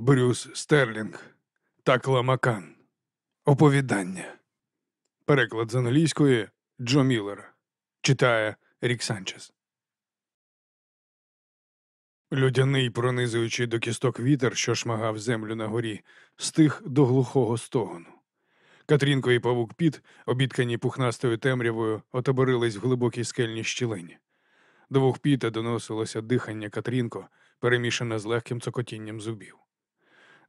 Брюс Стерлінг. Такла Макан. Оповідання. Переклад з англійської Джо Міллера. Читає Рік Санчес. Людяний, пронизуючий до кісток вітер, що шмагав землю на горі, стих до глухого стогону. Катрінко і павук Піт, обіткані пухнастою темрявою, отоборились в глибокій скельній щілині. До вух Піта доносилося дихання Катрінко, перемішане з легким цокотінням зубів.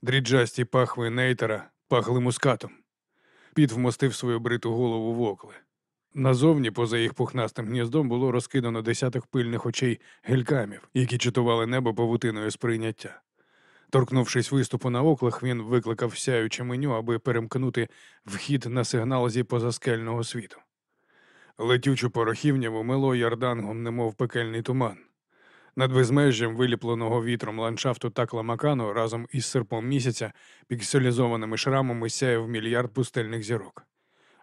Дріжджасті пахви нейтера пахли мускатом. Піт вмостив свою бриту голову в окляри. Назовні, поза їх пухнастим гніздом, було розкидано десяток пильних очей гелькамів, які читували небо павутиною сприйняття. Торкнувшись виступу на оклах, він викликав сяюче меню, аби перемкнути вхід на сигнал зі позаскельного світу. Летючу порохівняву мило ярдангом, немов пекельний туман. Над безмежжям виліпленого вітром ландшафту такла Макану разом із серпом місяця пікселізованими шрамами сяяв мільярд пустельних зірок.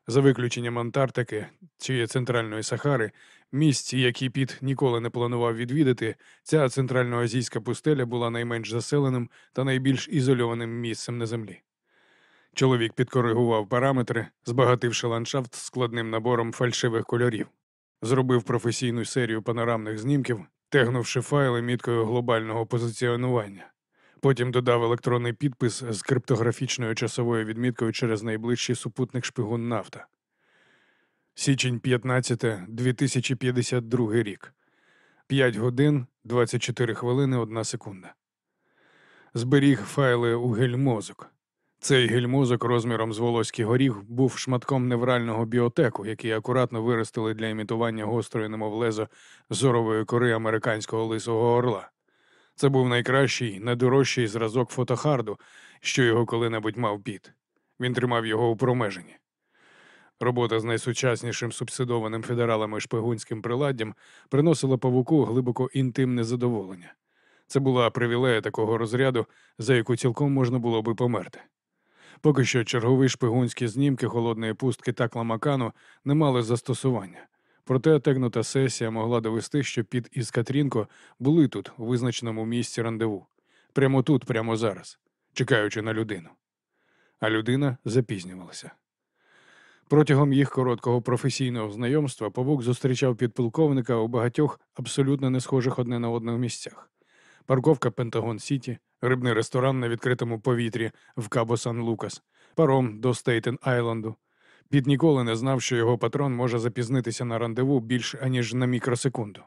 За виключенням Антарктики чи Центральної Сахари, місць, які Піт ніколи не планував відвідати, ця центральноазійська пустеля була найменш заселеним та найбільш ізольованим місцем на землі. Чоловік підкоригував параметри, збагативши ландшафт складним набором фальшивих кольорів, зробив професійну серію панорамних знімків, тегнувши файли міткою глобального позиціонування. Потім додав електронний підпис з криптографічною часовою відміткою через найближчий супутник шпигун нафта. Січень 15, 2052 рік. 5 годин 24 хвилини 1 секунда. Зберіг файли у гельмозок. Цей гельмозок розміром з волоський горіх був шматком неврального біотеку, який акуратно виростили для імітування гострої, немов лезо зорової кори американського лисого орла. Це був найкращий, найдорожчий зразок фотохарду, що його коли-небудь мав піт. Він тримав його у промеженні. Робота з найсучаснішим субсидованим федералами шпигунським приладдям приносила павуку глибоко інтимне задоволення. Це була привілея такого розряду, за яку цілком можна було би померти. Поки що чергові шпигунські знімки холодної пустки та кламакану не мали застосування. Проте тегнута сесія могла довести, що Піт із Катрінко були тут, у визначеному місці рандеву, прямо тут, прямо зараз, чекаючи на людину. А людина запізнювалася. Протягом їх короткого професійного знайомства павук зустрічав підполковника у багатьох абсолютно не схожих одне на одного місцях. Парковка Пентагон Сіті, рибний ресторан на відкритому повітрі в Кабо Сан Лукас, паром до Стейтен Айленду. Піт ніколи не знав, що його патрон може запізнитися на рандеву більш аніж на мікросекунду.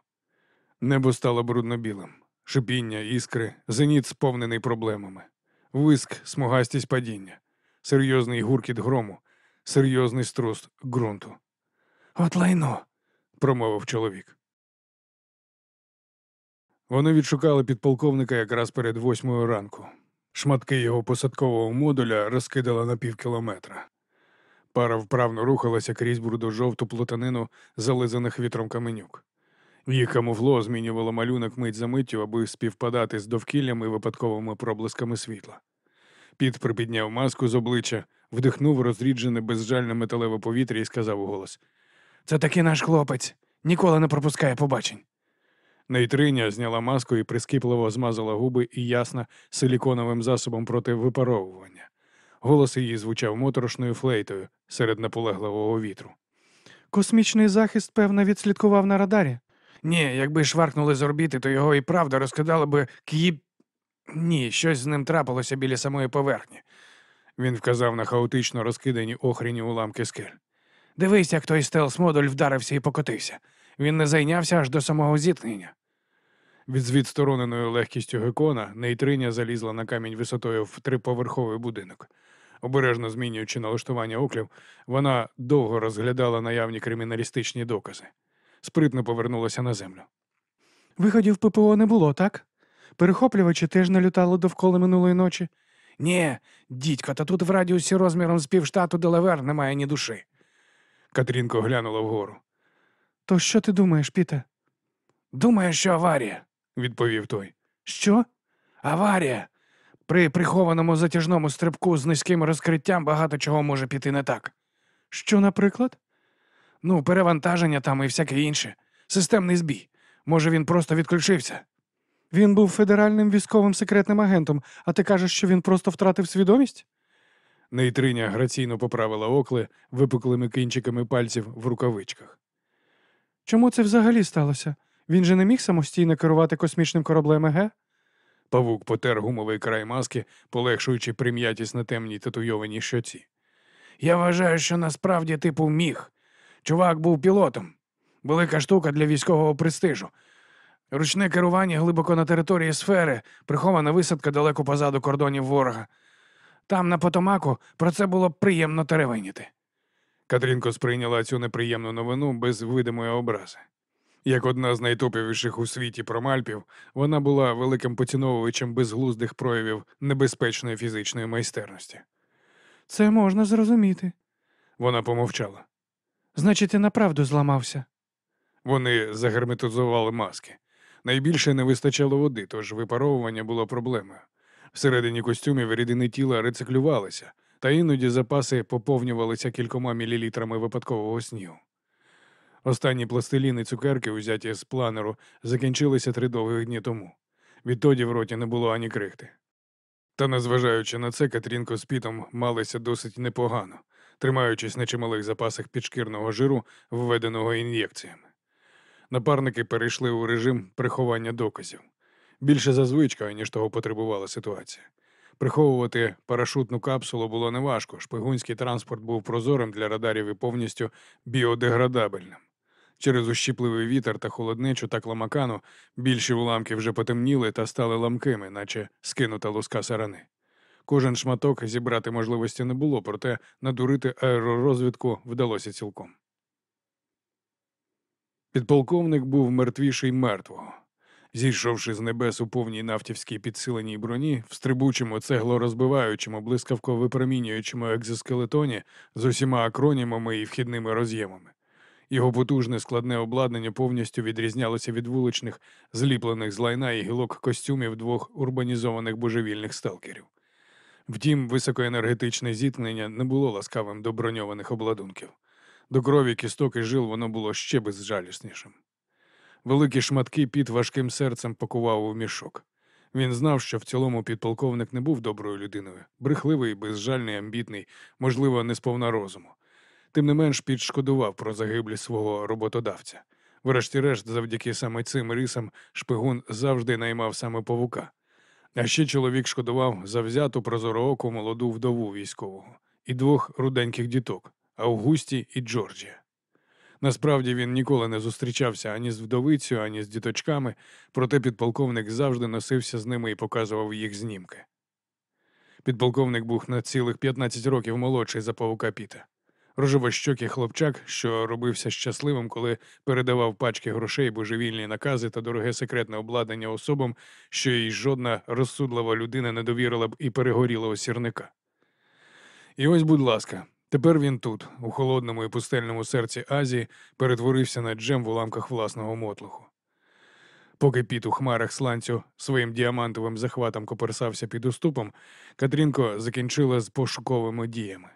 Небо стало брудно-білим, шипіння, іскри, зеніт сповнений проблемами, виск, смугастість падіння, серйозний гуркіт грому, серйозний струс ґрунту. От лайно, промовив чоловік. Вони відшукали підполковника якраз перед восьмою ранку. Шматки його посадкового модуля розкидали на півкілометра. Пара вправно рухалася крізь брудо-жовту плутанину зализаних вітром каменюк. Їх камуфло змінювало малюнок мить за миттю, аби співпадати з довкіллям і випадковими проблисками світла. Піт припідняв маску з обличчя, вдихнув розріджене безжальне металеве повітря і сказав у голос: Це таки наш хлопець, ніколи не пропускає побачень. Нейтриня зняла маску і прискіпливо змазала губи і ясно силіконовим засобом проти випаровування. Голос її звучав моторошною флейтою серед наполегливого вітру. Космічний захист, певно, відслідкував на радарі. Ні, якби шваркнули з орбіти, то його і правда розкидали би к'їб. Ні, щось з ним трапилося біля самої поверхні. Він вказав на хаотично розкидані охрені уламки скель. Дивись, як той стелс-модуль вдарився і покотився. Він не зайнявся аж до самого зіткнення. Від звідстороненою легкістю гекона нейтриня залізла на камінь висотою в триповерховий будинок. Обережно змінюючи налаштування оклів, вона довго розглядала наявні криміналістичні докази. Спритно повернулася на землю. Виходів ППО не було, так? Перехоплювачі теж налітали довкола минулої ночі. Ні, дідько, та тут в радіусі розміром з півштату Делавер немає ні душі. Катрінко глянула вгору. То що ти думаєш, Піте? Думаю, що аварія, відповів той. Що? Аварія. При прихованому затяжному стрибку з низьким розкриттям багато чого може піти не так. Що, наприклад? Ну, перевантаження там і всяке інше. Системний збій. Може, він просто відключився. Він був федеральним військовим секретним агентом, а ти кажеш, що він просто втратив свідомість? Нейтриня граційно поправила окли випуклими кінчиками пальців в рукавичках. Чому це взагалі сталося? Він же не міг самостійно керувати космічним кораблем, еге? Павук потер гумовий край маски, полегшуючи прим'ятість на темній татуйованій щоці. Я вважаю, що насправді типу міг. Чувак був пілотом. Велика штука для військового престижу. Ручне керування глибоко на території сфери, прихована висадка далеко позаду кордонів ворога. Там, на Потомаку, про це було приємно теревеніти. Катрінко сприйняла цю неприємну новину без видимої образи. Як одна з найтоповіших у світі промальпів, вона була великим поціновувачем безглуздих проявів небезпечної фізичної майстерності. Це можна зрозуміти. Вона помовчала. Значить, ти направду зламався. Вони загерметизували маски. Найбільше не вистачало води, тож випаровування було проблемою. Всередині костюмів рідини тіла рециклювалися, та іноді запаси поповнювалися кількома мілілітрами випадкового снігу. Останні пластиліни цукерки, узяті з планеру, закінчилися три довгих дні тому. Відтоді в роті не було ані крихти. Та, незважаючи на це, Катрінко з Пітом малися досить непогано, тримаючись на чималих запасах підшкірного жиру, введеного ін'єкціями. Напарники перейшли у режим приховання доказів. Більше за звичкою, ніж того потребувала ситуація. Приховувати парашутну капсулу було неважко. Шпигунський транспорт був прозорим для радарів і повністю біодеградабельним. Через ущіпливий вітер та холоднечу та кламакану більші уламки вже потемніли та стали ламкими, наче скинута луска сарани. Кожен шматок зібрати можливості не було, проте надурити аеророзвідку вдалося цілком. Підполковник був мертвіший мертвого. Зійшовши з небес у повній нафтівській підсиленій броні, в стрибучому цеглорозбиваючому, блискавко випромінюючому екзоскелетоні з усіма акронімами і вхідними роз'ємами. Його потужне складне обладнання повністю відрізнялося від вуличних, зліплених з лайна і гілок костюмів двох урбанізованих божевільних сталкерів. Втім, високоенергетичне зіткнення не було ласкавим до броньованих обладунків. До крові кісток і жил воно було ще безжаліснішим. Великі шматки під важким серцем пакував у мішок. Він знав, що в цілому підполковник не був доброю людиною, брехливий, безжальний, амбітний, можливо, не сповна розуму. Тим не менш підшкодував про загиблість свого роботодавця. Врешті-решт, завдяки саме цим рисам, шпигун завжди наймав саме павука. А ще чоловік шкодував завзяту прозорооку молоду вдову військового і двох руденьких діток Августі і Джорджія. Насправді він ніколи не зустрічався ані з вдовицею, ані з діточками, проте підполковник завжди носився з ними і показував їх знімки. Підполковник був на цілих 15 років молодший за павука Піта. Рожевощокий хлопчак, що робився щасливим, коли передавав пачки грошей, божевільні накази та дороге секретне обладнання особам, що їй жодна розсудлива людина не довірила б і перегорілого сірника. І ось, будь ласка, тепер він тут, у холодному і пустельному серці Азії, перетворився на джем в уламках власного мотлуху. Поки піт у хмарах сланцю своїм діамантовим захватом коперсався під уступом, Катрінко закінчила з пошуковими діями.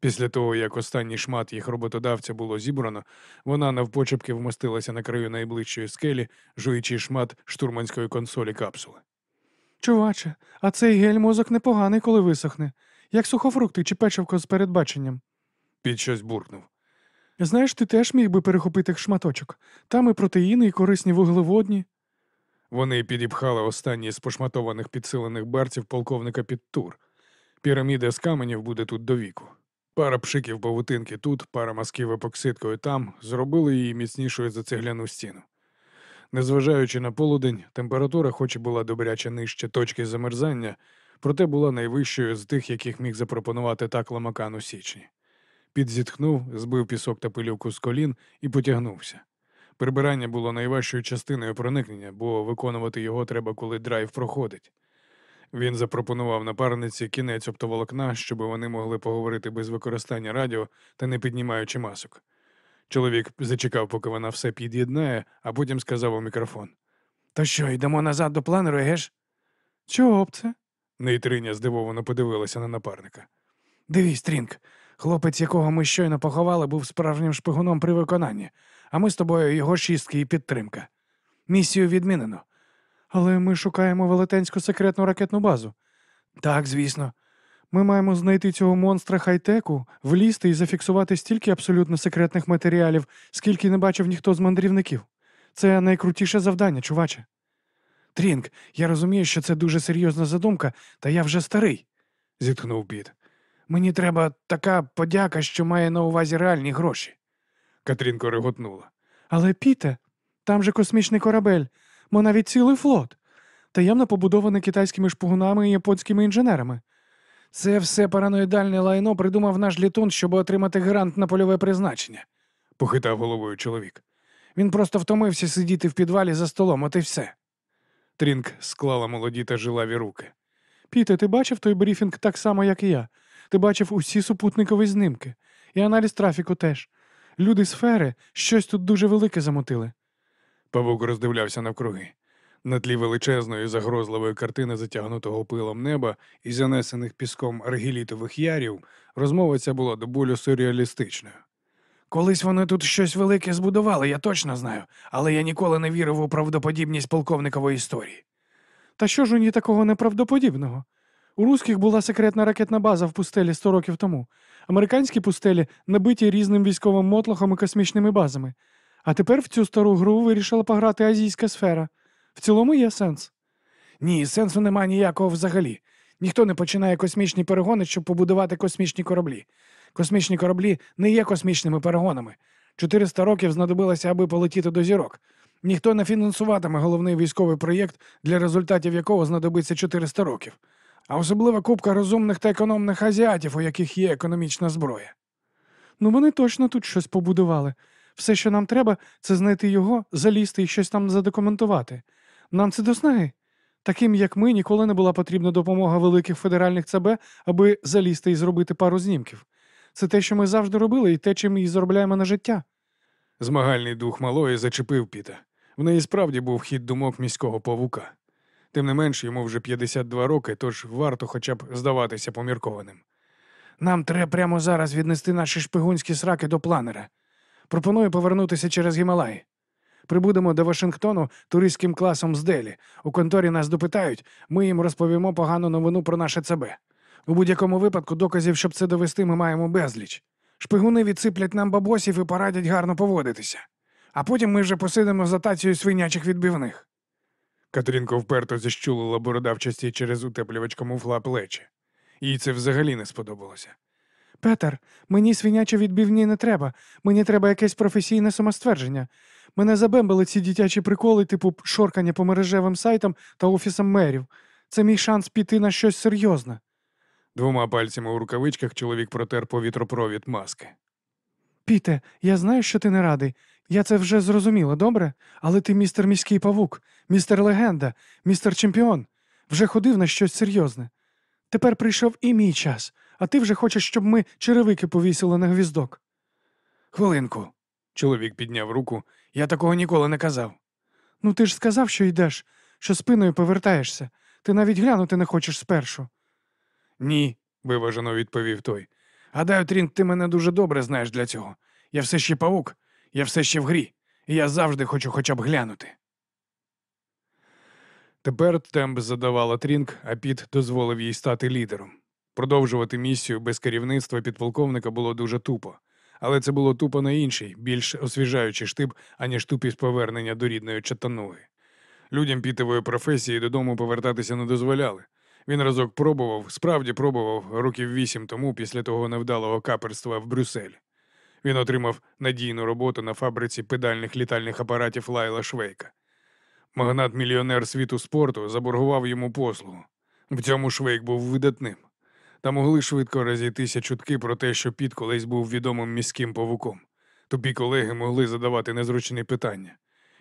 Після того, як останній шмат їх роботодавця було зібрано, вона навпочепки вмостилася на краю найближчої скелі, жуючи шмат штурманської консолі капсули. Чуваче, а цей гель мозок непоганий, коли висохне, як сухофрукти чи печивко з передбаченням. Під щось буркнув. Знаєш, ти теж міг би перехопити шматочок. Там і протеїни, і корисні вуглеводні. Вони підіпхали останні з пошматованих підсилених барців полковника під тур. Піраміда з каменів буде тут до віку. Пара пшиків павутинки тут, пара мазків епоксидкою там зробили її міцнішою за цегляну стіну. Незважаючи на полудень, температура, хоч і була добряче нижче точки замерзання, проте була найвищою з тих, яких міг запропонувати так ламакан у січні. Під зітхнув, збив пісок та пилюку з колін і потягнувся. Прибирання було найважчою частиною проникнення, бо виконувати його треба, коли драйв проходить. Він запропонував напарниці кінець оптоволокна, щоб вони могли поговорити без використання радіо та не піднімаючи масок. Чоловік зачекав, поки вона все під'єднає, а потім сказав у мікрофон: То що, йдемо назад до планеру, га? Чого б це? Нейтерня здивовано подивилася на напарника. Дивись, Трінк, хлопець, якого ми щойно поховали, був справжнім шпигуном при виконанні, а ми з тобою його шістки і підтримка. Місію відмінено. Але ми шукаємо велетенську секретну ракетну базу. Так, звісно. Ми маємо знайти цього монстра хай-теку, влізти і зафіксувати стільки абсолютно секретних матеріалів, скільки не бачив ніхто з мандрівників. Це найкрутіше завдання, чуваче. Трінк, я розумію, що це дуже серйозна задумка, та я вже старий, зітхнув Піт. Мені треба така подяка, що має на увазі реальні гроші. Катрінко реготнула. Але Піте, там же космічний корабель, мо навіть цілий флот, таємно побудований китайськими шпигунами і японськими інженерами. Це все параноїдальне лайно придумав наш літун, щоб отримати грант на польове призначення. Похитав головою чоловік. Він просто втомився сидіти в підвалі за столом, от і все. Трінк склала молоді та жилаві руки. Піте, ти бачив той брифінг так само, як і я. Ти бачив усі супутникові знімки, і аналіз трафіку теж. Люди сфери щось тут дуже велике замотили. Павук роздивлявся навкруги. На тлі величезної загрозливої картини затягнутого пилом неба і занесених піском аргілітових ярів, розмова ця була до болю сюрреалістичною. Колись вони тут щось велике збудували, я точно знаю, але я ніколи не вірив у правдоподібність полковникової історії. Та що ж у ній такого неправдоподібного? У русських була секретна ракетна база в пустелі 100 років тому. Американські пустелі набиті різним військовим мотлохом і космічними базами. А тепер в цю стару гру вирішила пограти азійська сфера. В цілому є сенс. Ні, сенсу немає ніякого взагалі. Ніхто не починає космічні перегони, щоб побудувати космічні кораблі. Космічні кораблі не є космічними перегонами. 400 років знадобилося, аби полетіти до зірок. Ніхто не фінансуватиме головний військовий проєкт, для результатів якого знадобиться 400 років. А особлива купка розумних та економних азіатів, у яких є економічна зброя. Ну вони точно тут щось побудували. Все, що нам треба, це знайти його, залізти і щось там задокументувати. Нам це до снаги. Таким, як ми, ніколи не була потрібна допомога великих федеральних ЦБ, аби залізти і зробити пару знімків. Це те, що ми завжди робили, і те, чим і заробляємо на життя. Змагальний дух малої зачепив Піта. В неї справді був хід думок міського павука. Тим не менш, йому вже 52 роки, тож варто хоча б здаватися поміркованим. Нам треба прямо зараз віднести наші шпигунські сраки до планера. Пропоную повернутися через Гімалаї. Прибудемо до Вашингтону туристським класом з Делі. У конторі нас допитають, ми їм розповімо погану новину про наше ЦБ. У будь-якому випадку доказів, щоб це довести, ми маємо безліч. Шпигуни відсиплять нам бабосів і порадять гарно поводитися. А потім ми вже посидимо за тацією свинячих відбивних. Катрінко вперто зіщулила бородавчасті через утеплювач камуфла плечі. Їй це взагалі не сподобалося. Петер, мені свинячі відбивні не треба. Мені треба якесь професійне самоствердження. Мене забембили ці дитячі приколи, типу шоркання по мережевим сайтам та офісам мерів. Це мій шанс піти на щось серйозне. Двома пальцями у рукавичках чоловік протер повітропровід маски. Піте, я знаю, що ти не радий. Я це вже зрозуміла, добре? Але ти містер міський павук, містер легенда, містер чемпіон. Вже ходив на щось серйозне. Тепер прийшов і мій час, а ти вже хочеш, щоб ми черевики повісили на гвіздок. Хвилинку. Чоловік підняв руку. Я такого ніколи не казав. Ну ти ж сказав, що йдеш, що спиною повертаєшся. Ти навіть глянути не хочеш спершу. Ні, виважено відповів той. Гадаю, Трінк, ти мене дуже добре знаєш для цього. Я все ще павук, я все ще в грі, і я завжди хочу хоча б глянути. Тепер темп задавала Трінк, а Піт дозволив їй стати лідером. Продовжувати місію без керівництва підполковника було дуже тупо. Але це було тупо на інший, більш освіжаючий штиб, аніж тупість повернення до рідної чатануги. Людям пітової професії додому повертатися не дозволяли. Він разок пробував, справді пробував років вісім тому після того невдалого каперства в Брюсселі. Він отримав надійну роботу на фабриці педальних літальних апаратів Лайла Швейка. Магнат-мільйонер світу спорту заборгував йому послугу. В цьому Швейк був видатним. Та могли швидко розійтися чутки про те, що Піт колись був відомим міським павуком. Тупі колеги могли задавати незручні питання.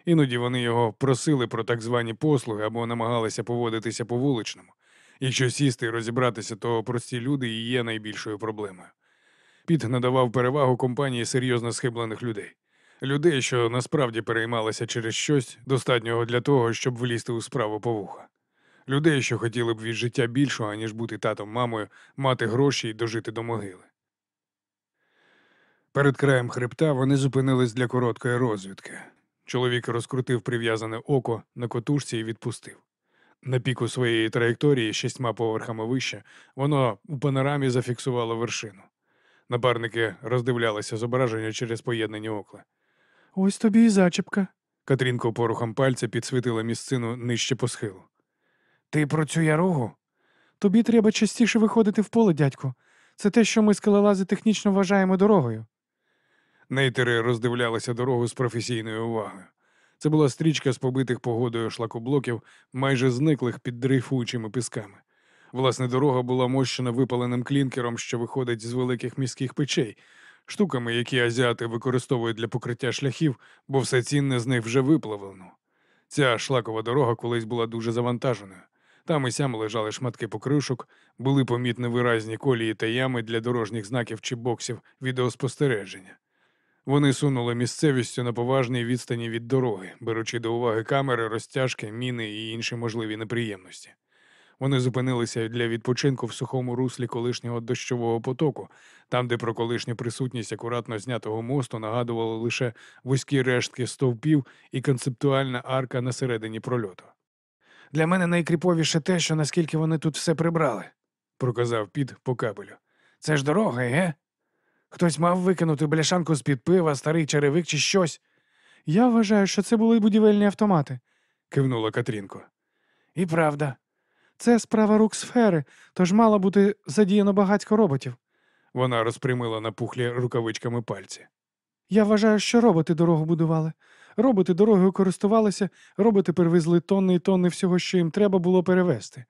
Іноді вони його просили про так звані послуги або намагалися поводитися по вуличному. Якщо сісти і розібратися, то прості люди і є найбільшою проблемою. Піт надавав перевагу компанії серйозно схиблених людей. Людей, що насправді переймалися через щось, достатнього для того, щоб влізти у справу повуха. Людей, що хотіли б від життя більшого, аніж бути татом, мамою, мати гроші і дожити до могили. Перед краєм хребта вони зупинились для короткої розвідки. Чоловік розкрутив прив'язане око на котушці і відпустив. На піку своєї траєкторії шістьма поверхами вище, воно у панорамі зафіксувало вершину. Напарники роздивлялися зображення через поєднані окла. Ось тобі і зачіпка. Катрінко порухом пальця підсвітила місцину нижче по схилу. Ти про цю яругу? Тобі треба частіше виходити в поле, дядьку. Це те, що ми скелелази технічно вважаємо дорогою. Нейтери роздивлялися дорогу з професійною увагою. Це була стрічка з побитих погодою шлакоблоків, майже зниклих під дрейфуючими пісками. Власне, дорога була мощена випаленим клінкером, що виходить з великих міських печей, штуками, які азіати використовують для покриття шляхів, бо все цінне з них вже виплавлено. Ця шлакова дорога колись була дуже завантаженою. Там і сям лежали шматки покришок, були помітні виразні колії та ями для дорожніх знаків чи боксів відеоспостереження. Вони сунули місцевістю на поважній відстані від дороги, беручи до уваги камери, розтяжки, міни і інші можливі неприємності. Вони зупинилися для відпочинку в сухому руслі колишнього дощового потоку, там, де про колишню присутність акуратно знятого мосту нагадували лише вузькі рештки стовпів і концептуальна арка на середині прольоту. Для мене найкріповіше те, що наскільки вони тут все прибрали. Проказав під по кабелю. Це ж дорога, ге? Хтось мав викинути бляшанку з-під пива, старий черевик чи щось. Я вважаю, що це були будівельні автомати. Кивнула Катрінко. І правда. Це справа рук сфери, тож мало бути задіяно багатько роботів. Вона розпрямила напухлі рукавичками пальці. Я вважаю, що роботи дорогу будували. Роботи дорогою користувалися, роботи перевезли тонни і тонни всього, що їм треба було перевезти.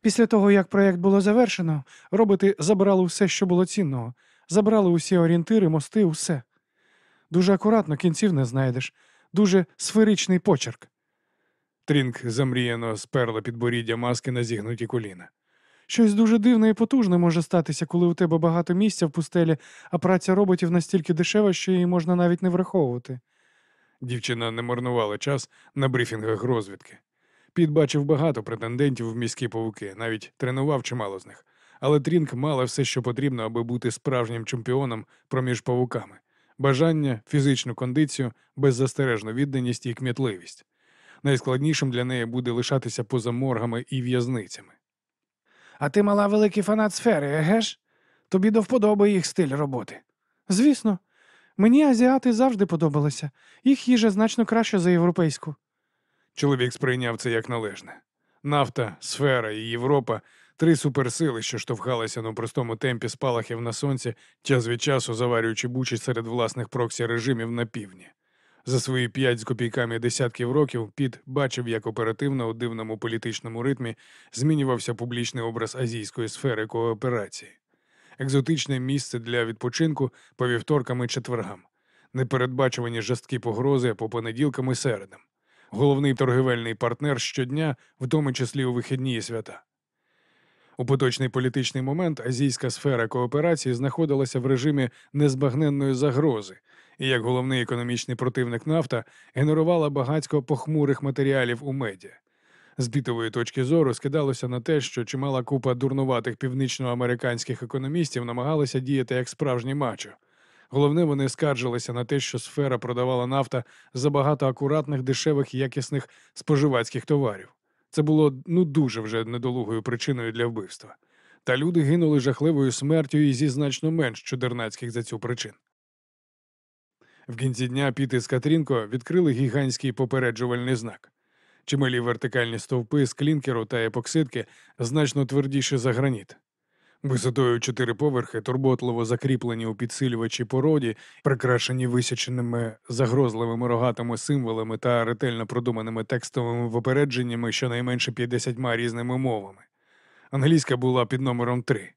Після того, як проєкт було завершено, роботи забрали все, що було цінного, забрали усі орієнтири, мости, усе. Дуже акуратно кінців не знайдеш, дуже сферичний почерк. Трінк замріяно сперла підборіддя маски на зігнуті коліна. Щось дуже дивне і потужне може статися, коли у тебе багато місця в пустелі, а праця роботів настільки дешева, що її можна навіть не враховувати. Дівчина не марнувала час на брифінгах розвідки. Піт бачив багато претендентів в міські павуки, навіть тренував чимало з них. Але Трінк мала все, що потрібно, аби бути справжнім чемпіоном проміж павуками: бажання, фізичну кондицію, беззастережну відданість і кмітливість. Найскладнішим для неї буде лишатися поза моргами і в'язницями. А ти мала великий фанат сфери, еге ж? Тобі до вподоби їх стиль роботи. Звісно, мені азіати завжди подобалися. Їх їжа значно краща за європейську. Чоловік сприйняв це як належне. Нафта, сфера і Європа три суперсили, що штовхалися на простому темпі спалахів на сонці, час від часу заварюючи бучі серед власних проксі режимів на півдні. За свої п'ять з копійками десятків років Піт бачив, як оперативно у дивному політичному ритмі змінювався публічний образ азійської сфери кооперації. Екзотичне місце для відпочинку по вівторкам і четвергам, непередбачувані жорсткі погрози по понеділкам і середам, головний торгівельний партнер щодня, в тому числі у вихідні і свята. У поточний політичний момент азійська сфера кооперації знаходилася в режимі незбагненної загрози, і як головний економічний противник нафта генерувала багатько похмурих матеріалів у медіа. З бітової точки зору скидалося на те, що чимала купа дурнуватих північноамериканських економістів намагалися діяти як справжні мачо. Головне, вони скаржилися на те, що сфера продавала нафта за багато акуратних, дешевих і якісних споживацьких товарів. Це було ну дуже вже недолугою причиною для вбивства. Та люди гинули жахливою смертю і зі значно менш чудернацьких за цю причин. В кінці дня Піти з Катрінко відкрили гігантський попереджувальний знак. Чималі вертикальні стовпи з клінкеру та епоксидки значно твердіші за граніт. Висотою чотири поверхи, турботливо закріплені у підсилювачі породі, прикрашені висяченими загрозливими рогатими символами та ретельно продуманими текстовими попередженнями щонайменше 50 різними мовами. Англійська була під номером 3.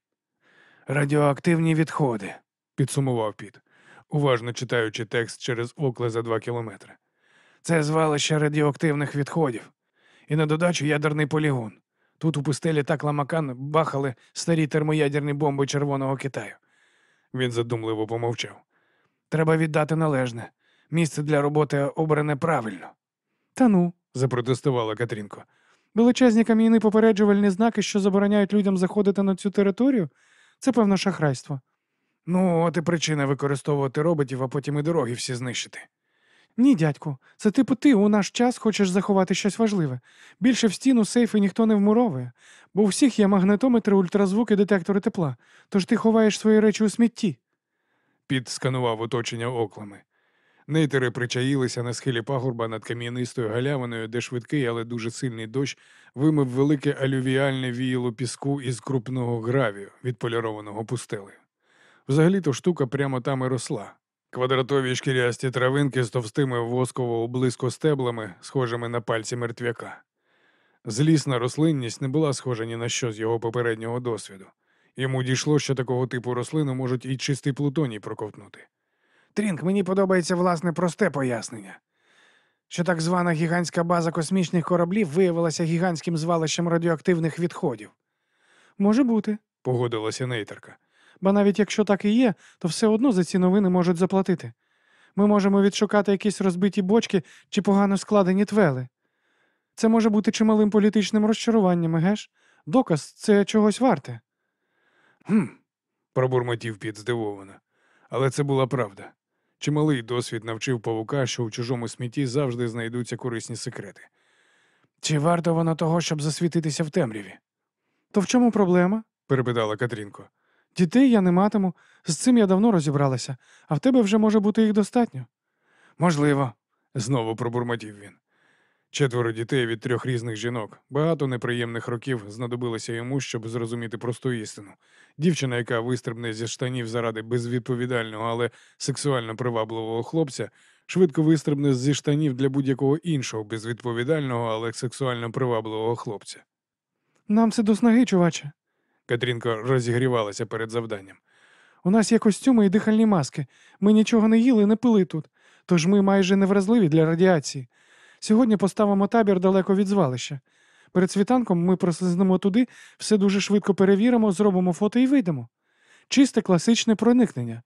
Радіоактивні відходи. підсумував Піт, уважно читаючи текст через окла за два кілометри. Це звалище радіоактивних відходів. І на додачу ядерний полігон. Тут у пустелі так ламакан бахали старі термоядерні бомби Червоного Китаю. Він задумливо помовчав. Треба віддати належне. Місце для роботи обране правильно. Та ну, запротестувала Катрінко. величезні кам'яні попереджувальні знаки, що забороняють людям заходити на цю територію, це певно шахрайство. Ну, от і причина використовувати роботів, а потім і дороги всі знищити. Ні, дядьку, це типу ти у наш час хочеш заховати щось важливе. Більше в стіну сейфи ніхто не вмуровує, бо у всіх є магнетометри, ультразвуки, детектори тепла. Тож ти ховаєш свої речі у смітті. Піт сканував оточення оклами. Нейтери причаїлися на схилі пагорба над кам'янистою галявиною, де швидкий, але дуже сильний дощ вимив велике алювіальне віяло піску із крупного гравію, відполірованого пустелею. Взагалі-то штука прямо там і росла. Квадратові шкірясті травинки з товстими восково облиско стеблами, схожими на пальці мертвяка. Злісна рослинність не була схожа ні на що з його попереднього досвіду. Йому дійшло, що такого типу рослини можуть і чистий плутоній проковтнути. Трінк, мені подобається власне просте пояснення. Що так звана гігантська база космічних кораблів виявилася гігантським звалищем радіоактивних відходів. Може бути, Погодилася нейтерка. Бо навіть якщо так і є, то все одно за ці новини можуть заплатити. Ми можемо відшукати якісь розбиті бочки чи погано складені твели. Це може бути чималим політичним розчаруванням, геш? Доказ це чогось варте. Хм. пробурмотів Піт здивовано. Але це була правда. Чималий досвід навчив павука, що у чужому смітті завжди знайдуться корисні секрети. Чи варто воно того, щоб засвітитися в темряві? То в чому проблема? перепитала Катрінко. Дітей я не матиму, з цим я давно розібралася, а в тебе вже може бути їх достатньо. Можливо, знову пробурмотів він. Четверо дітей від трьох різних жінок. Багато неприємних років знадобилося йому, щоб зрозуміти просту істину. Дівчина, яка вистрибне зі штанів заради безвідповідального, але сексуально привабливого хлопця, швидко вистрибне зі штанів для будь-якого іншого безвідповідального, але сексуально привабливого хлопця. Нам це до снаги, чуваче. Катрінка розігрівалася перед завданням. У нас є костюми і дихальні маски. Ми нічого не їли, не пили тут. Тож ми майже невразливі для радіації. Сьогодні поставимо табір далеко від звалища. Перед світанком ми прослизнемо туди, все дуже швидко перевіримо, зробимо фото і вийдемо. Чисте класичне проникнення.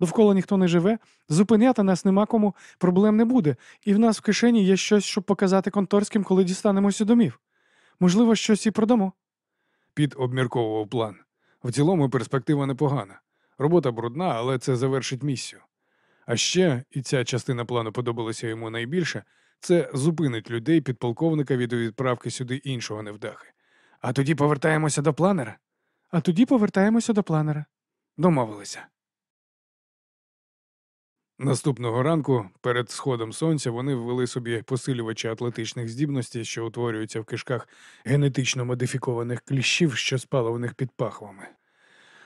Довкола ніхто не живе, зупиняти нас нема кому, проблем не буде, і в нас в кишені є щось, щоб показати конторським, коли дістанемося домів. Можливо, щось і продамо. Піт обмірковував план. В цілому перспектива непогана. Робота брудна, але це завершить місію. А ще, і ця частина плану подобалася йому найбільше, це зупинить людей підполковника від відправки сюди іншого невдахи. А тоді повертаємося до планера. А тоді повертаємося до планера. Домовилися. Наступного ранку, перед сходом сонця, вони ввели собі посилювачі атлетичних здібностей, що утворюються в кишках генетично модифікованих кліщів, що спали у них під пахвами.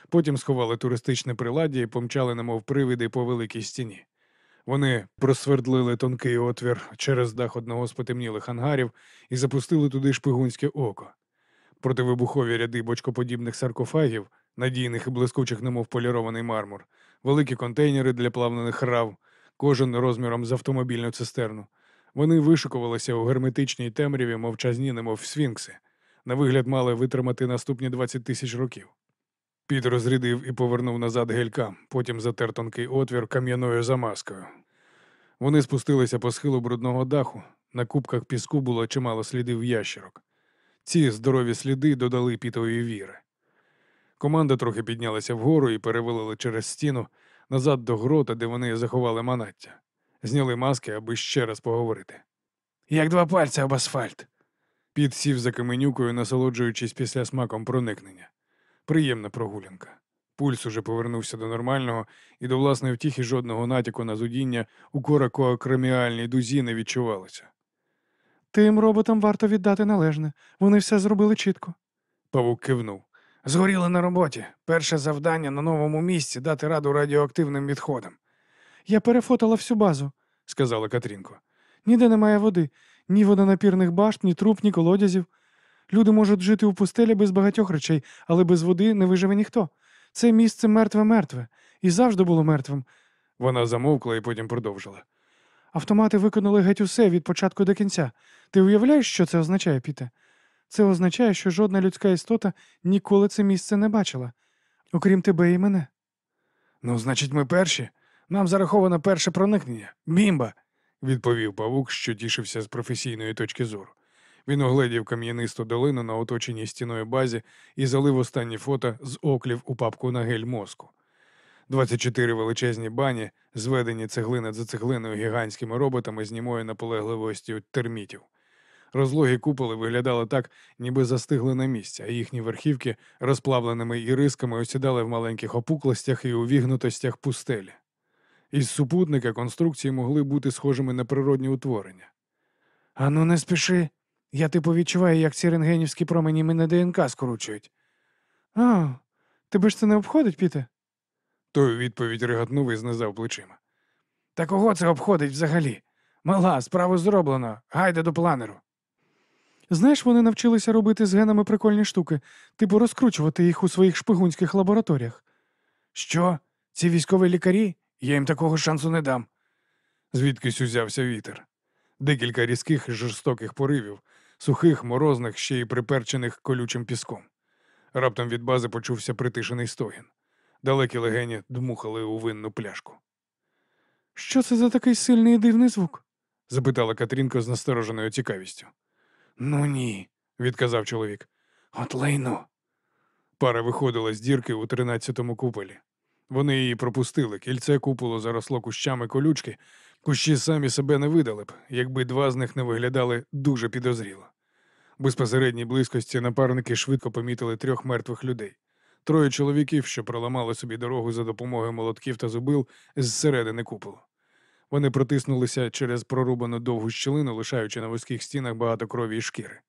Потім сховали туристичне приладдя і помчали, немов привиди по великій стіні. Вони просвердлили тонкий отвір через дах одного з потемнілих ангарів і запустили туди шпигунське око. Противибухові ряди бочкоподібних саркофагів, надійних і блискучих, немов полірований мармур, великі контейнери для плавлених рав, кожен розміром з автомобільну цистерну. Вони вишикувалися у герметичній темряві, мовчазні, немов сфінкси. На вигляд мали витримати наступні 20 тисяч років. Піт розрядив і повернув назад гелька, потім затер тонкий отвір кам'яною замазкою. Вони спустилися по схилу брудного даху. На кубках піску було чимало слідів ящерок. Ці здорові сліди додали пітові віри. Команда трохи піднялася вгору і перевалили через стіну назад до грота, де вони заховали манаття. Зняли маски, аби ще раз поговорити. Як два пальця об асфальт. Піт сів за каменюкою, насолоджуючись після смаком проникнення. Приємна прогулянка. Пульс уже повернувся до нормального, і до власної втіхи жодного натяку на зудіння у коракоакроміальній дузі не відчувалося. Тим роботам варто віддати належне. Вони все зробили чітко. Павук кивнув. Згоріли на роботі. Перше завдання на новому місці дати раду радіоактивним відходам. Я перефотала всю базу, сказала Катрінко. Ніде немає води, ні водонапірних башт, ні труб, ні колодязів. Люди можуть жити у пустелі без багатьох речей, але без води не виживе ніхто. Це місце мертве-мертве, і завжди було мертвим. Вона замовкла і потім продовжила. Автомати виконали геть усе від початку до кінця. Ти уявляєш, що це означає, Піте? Це означає, що жодна людська істота ніколи це місце не бачила, окрім тебе і мене. Ну, значить, ми перші. Нам зараховано перше проникнення. Бімба, відповів павук, що тішився з професійної точки зору. Він огледів кам'янисту долину на оточеній стіною базі і залив останні фото з оклів у папку на гель мозку. 24 величезні бані, зведені цеглина за цеглиною гігантськими роботами з німою наполегливостю термітів. Розлогі куполи виглядали так, ніби застигли на місці, а їхні верхівки розплавленими ірисками осідали в маленьких опуклостях і увігнутостях пустелі. Із супутника конструкції могли бути схожими на природні утворення. Ану, не спіши. Я типу відчуваю, як ці рентгенівські промені мене ДНК скручують. А, тебе ж це не обходить, Піте? Той у відповідь реготнув і знизав плечима. Та кого це обходить взагалі? Мала, справу зроблено. Гайде до планеру. Знаєш, вони навчилися робити з генами прикольні штуки, типу розкручувати їх у своїх шпигунських лабораторіях. Що? Ці військові лікарі? Я їм такого шансу не дам. Звідкись узявся вітер. Декілька різких жорстоких поривів, сухих, морозних, ще й приперчених колючим піском. Раптом від бази почувся притишений стогін. Далекі легені дмухали у винну пляшку. Що це за такий сильний і дивний звук? запитала Катрінка з настороженою цікавістю. Ну ні, Відказав чоловік. от лайно. Пара виходила з дірки у тринадцятому куполі. Вони її пропустили, кільце куполу заросло кущами колючки. Кущі самі себе не видали б, якби два з них не виглядали дуже підозріло. В безпосередній близькості напарники швидко помітили трьох мертвих людей. Троє чоловіків, що проламали собі дорогу за допомогою молотків та зубил зсередини куполу. Вони протиснулися через прорубану довгу щілину, лишаючи на вузьких стінах багато крові і шкіри.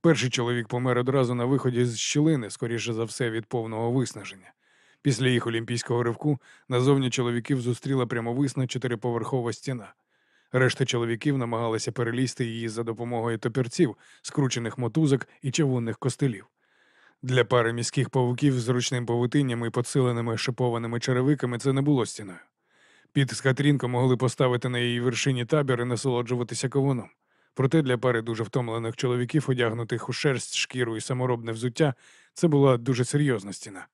Перший чоловік помер одразу на виході з щілини, скоріше за все, від повного виснаження. Після їх олімпійського ривку назовні чоловіків зустріла прямовисна чотириповерхова стіна. Решта чоловіків намагалися перелізти її за допомогою топірців, скручених мотузок і чавунних костелів. Для пари міських павуків з ручним павутинням і подсиленими шипованими черевиками це не було стіною. Піт з Катрінко могли поставити на її вершині табір і насолоджуватися ковуном. Проте для пари дуже втомлених чоловіків, одягнутих у шерсть, шкіру і саморобне взуття, це була дуже серйозна стіна.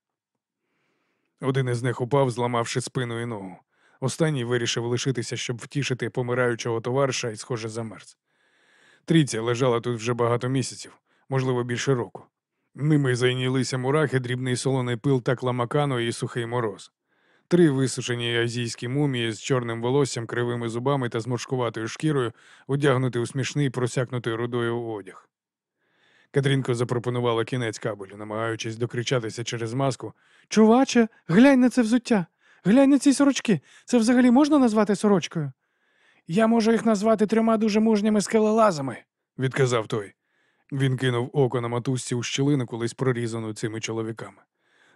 Один із них упав, зламавши спину і ногу. Останній вирішив лишитися, щоб втішити помираючого товариша і, схоже, замерз. Трійця лежала тут вже багато місяців, можливо, більше року. Ними зайнялися мурахи, дрібний солоний пил та кламакану і сухий мороз. Три висушені азійські мумії з чорним волоссям, кривими зубами та зморшкуватою шкірою, одягнуті у смішний просякнутий рудою одяг. Катрінко запропонувала кінець кабелю, намагаючись докричатися через маску. Чуваче, глянь на це взуття. Глянь на ці сорочки. Це взагалі можна назвати сорочкою? Я можу їх назвати трьома дуже мужніми скелелазами. відказав той. Він кинув око на матусці у щілину, колись прорізану цими чоловіками.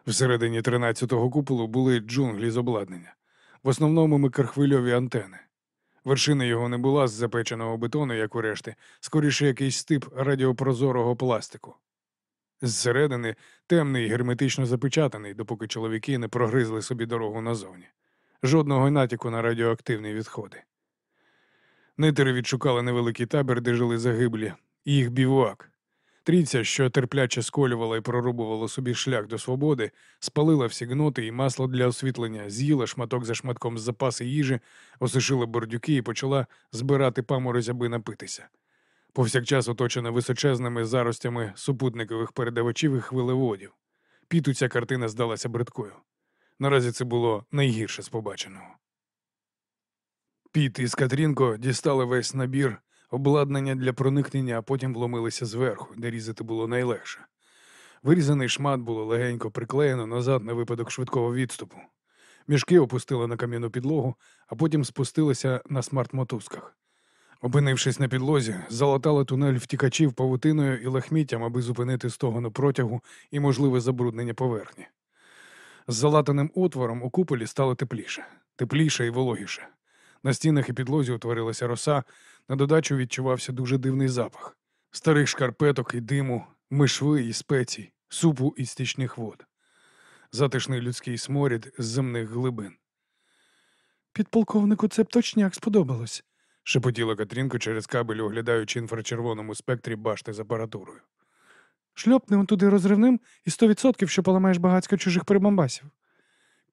Всередині тринадцятого куполу були джунглі з обладнання, в основному микрохвильові антени. Вершина його не була з запеченого бетону, як у решти, скоріше якийсь тип радіопрозорого пластику. Зсередини темний, герметично запечатаний, допоки чоловіки не прогризли собі дорогу назовні. Жодного натяку на радіоактивні відходи. Нитери відшукали невеликий табір, де жили загиблі, і їх бівуак. Трійця, що терпляче сколювала і прорубувала собі шлях до свободи, спалила всі гноти і масло для освітлення, з'їла шматок за шматком з запаси їжі, осушила бордюки і почала збирати паморозь, аби напитися. Повсякчас оточена височезними заростями супутникових передавачів і хвилеводів. Піту ця картина здалася бридкою. Наразі це було найгірше з побаченого. Піт із Катрінко дістали весь набір обладнання для проникнення, а потім вломилися зверху, де різати було найлегше. Вирізаний шмат було легенько приклеєно назад на випадок швидкого відступу. Мішки опустили на кам'яну підлогу, а потім спустилися на смарт-мотузках. Опинившись на підлозі, залатали тунель втікачів павутиною і лахміттям, аби зупинити стогону протягу і можливе забруднення поверхні. З залатаним отвором у куполі стало тепліше, тепліше і вологіше. На стінах і підлозі утворилася роса, на додачу відчувався дуже дивний запах старих шкарпеток і диму, мишви і спецій, супу і стічних вод, затишний людський сморід з земних глибин. Підполковнику це б точняк сподобалось. шепотіла Катрінко через кабель, оглядаючи інфрачервоному спектрі башти з апаратурою. Шльопнемо туди розривним і сто відсотків, що поламаєш багацько чужих прибамбасів.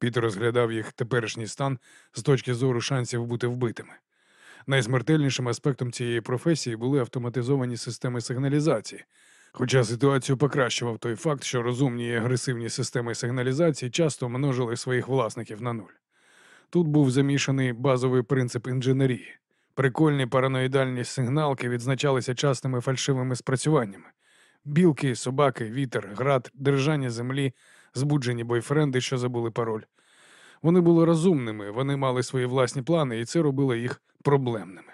Піт розглядав їх теперішній стан з точки зору шансів бути вбитими. Найсмертельнішим аспектом цієї професії були автоматизовані системи сигналізації. Хоча ситуацію покращував той факт, що розумні і агресивні системи сигналізації часто множили своїх власників на нуль. Тут був замішаний базовий принцип інженерії. Прикольні параноїдальні сигналки відзначалися частими фальшивими спрацюваннями. Білки, собаки, вітер, град, держання землі, збуджені бойфренди, що забули пароль. Вони були розумними, вони мали свої власні плани, і це робило їх проблемними.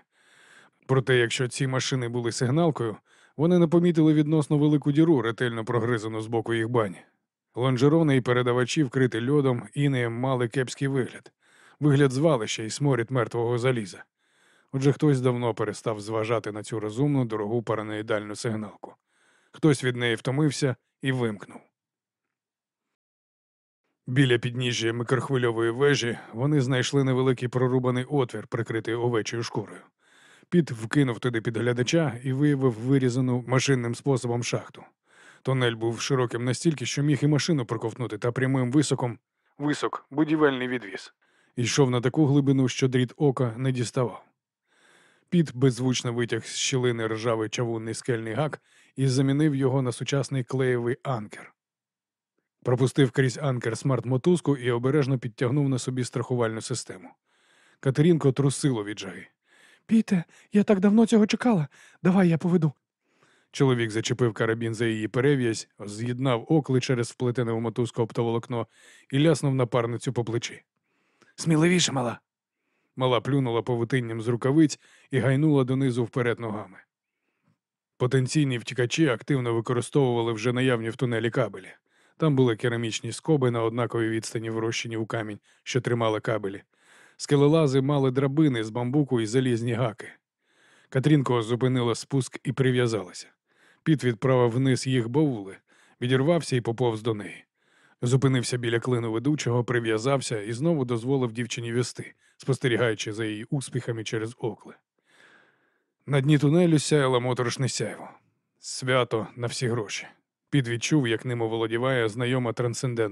Проте, якщо ці машини були сигналкою, вони не помітили відносно велику діру, ретельно прогризану з боку їх бані. Лонжерони і передавачі, вкриті льодом, інеєм мали кепський вигляд, вигляд звалища і сморід мертвого заліза. Отже, хтось давно перестав зважати на цю розумну, дорогу параноїдальну сигналку. Хтось від неї втомився і вимкнув. Біля підніжжя микрохвильової вежі вони знайшли невеликий прорубаний отвір, прикритий овечою шкурою. Піт вкинув туди підглядача і виявив вирізану машинним способом шахту. Тунель був широким настільки, що міг і машину проковтнути та прямим високом висок, будівельний відвіз. Йшов на таку глибину, що дріт ока не діставав. Піт беззвучно витяг з щілини ржавий чавунний скельний гак і замінив його на сучасний клеєвий анкер. Пропустив крізь анкер смарт-мотузку і обережно підтягнув на собі страхувальну систему. Катерінко трусило від жаги. Піте, я так давно цього чекала. Давай я поведу. Чоловік зачепив карабін за її перев'язь, з'єднав окли через вплетене в мотузку оптоволокно і ляснув напарницю по плечі. Сміливіше, мала. Мала плюнула повутинням з рукавиць і гайнула донизу вперед ногами. Потенційні втікачі активно використовували вже наявні в тунелі кабелі. Там були керамічні скоби на однаковій відстані врощені у камінь, що тримали кабелі. Скелелази мали драбини з бамбуку і залізні гаки. Катрінко зупинила спуск і прив'язалася. Піт відправив вниз їх баули, відірвався і поповз до неї. Зупинився біля клину ведучого, прив'язався і знову дозволив дівчині вести, спостерігаючи за її успіхами через окли. На дні тунелю сяяло моторошне сяйво. Свято на всі гроші. Піт відчув, як ним оволодіває знайома трансцендентна